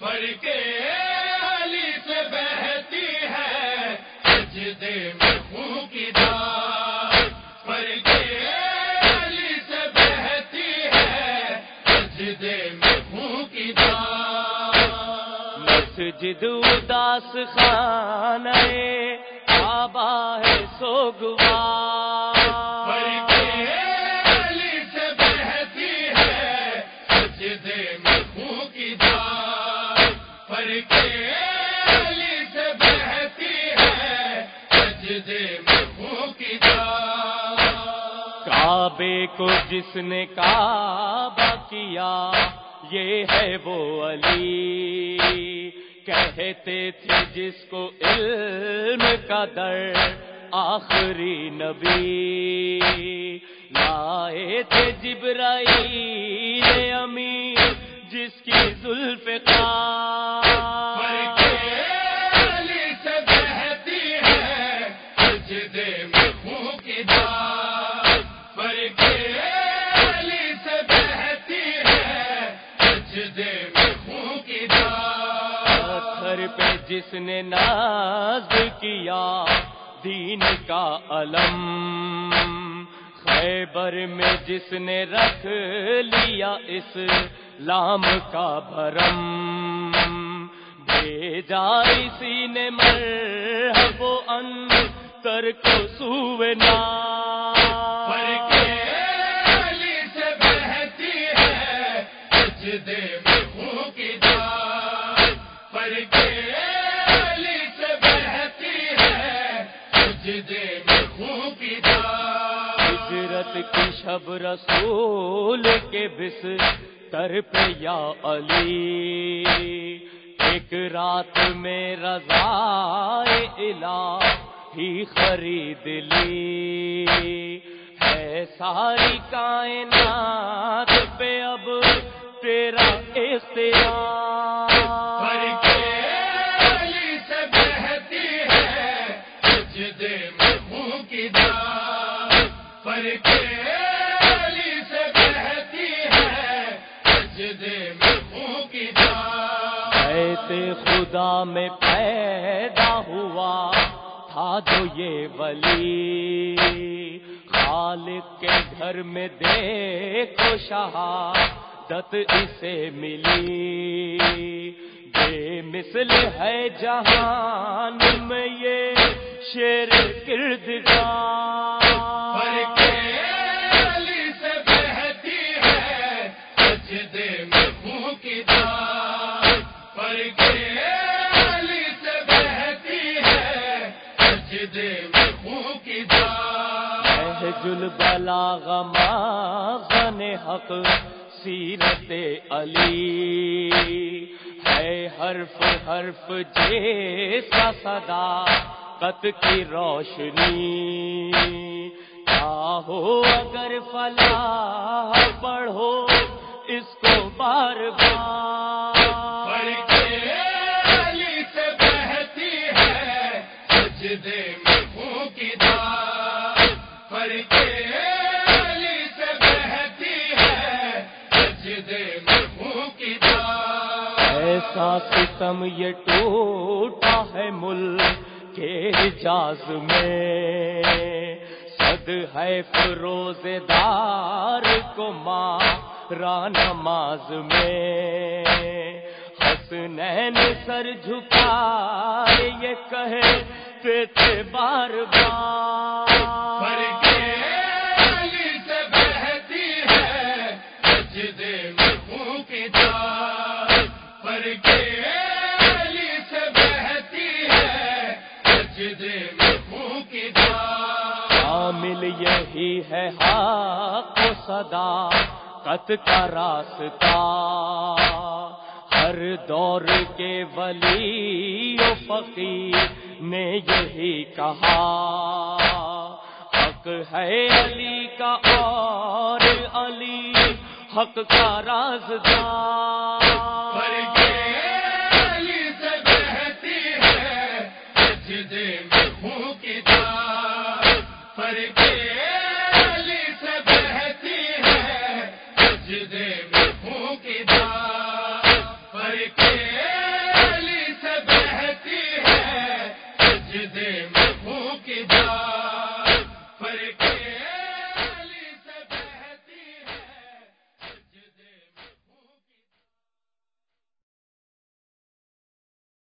علی سے بہتی ہے سجدے میں خون کی دار علی سے بہتی ہے سجدے میں خون کی دار مسجد اداس خان آبا ہے سوگوار۔ کعبے کو جس نے کعبہ کیا، یہ ہے وہ علی۔ کہتے تھے جس کو علم کا در آخری نبی۔ لائے تھے جبرائیل امی جس کی زلف فرقے ہے پتھر پہ جس نے ناز کیا دین کا علم، خیبر میں جس نے رکھ لیا اس لام کا بھرم بھیجا اسی نے مرحب و انتر کو سونا ہجرت کی شب رسول کے بس تر پہ یا علی، ایک رات میں رضا الہ ہی خرید لی۔ ہے ساری کائنات پہ اب تیرا اختیار۔ فرقے ایسے خدا میں پیدا ہوا تھا جو یہ ولی۔ خالق کے گھر میں دیکھو شہادت اسے ملی۔ بے مثل ہے جہان میں یہ شیر خون کی علی سے بہتی ہے سجدے میں جل بلا غماغن حق، سیرت علی۔ ہے حرف حرف جیسا صدا، قط کی روشنی۔ چاہو اگر فلاح پڑھو اس بار بار۔ علی سے بہتی ہے سجدے میں کی دار علی سے بہتی ہے سجدے میں کی دار ایسا ستم یہ ٹوٹا ہے مل کے جاز میں۔ صد ہے فروز دار کو ماں نماز میں۔ حسنین سر جھکا یہ کہے تھے بار بار۔ سے بہتی ہے سجدے میں خون کی دار فرقے علی سے بہتی ہے سجدے میں خون کی دار عامل یہی ہے و صدا۔ قط کا راستہ۔ ہر دور کے ولی و فقیر نے یہی کہا۔ حق ہے علی کا اور علی، حق کا رازدار علی سے بہتی ہے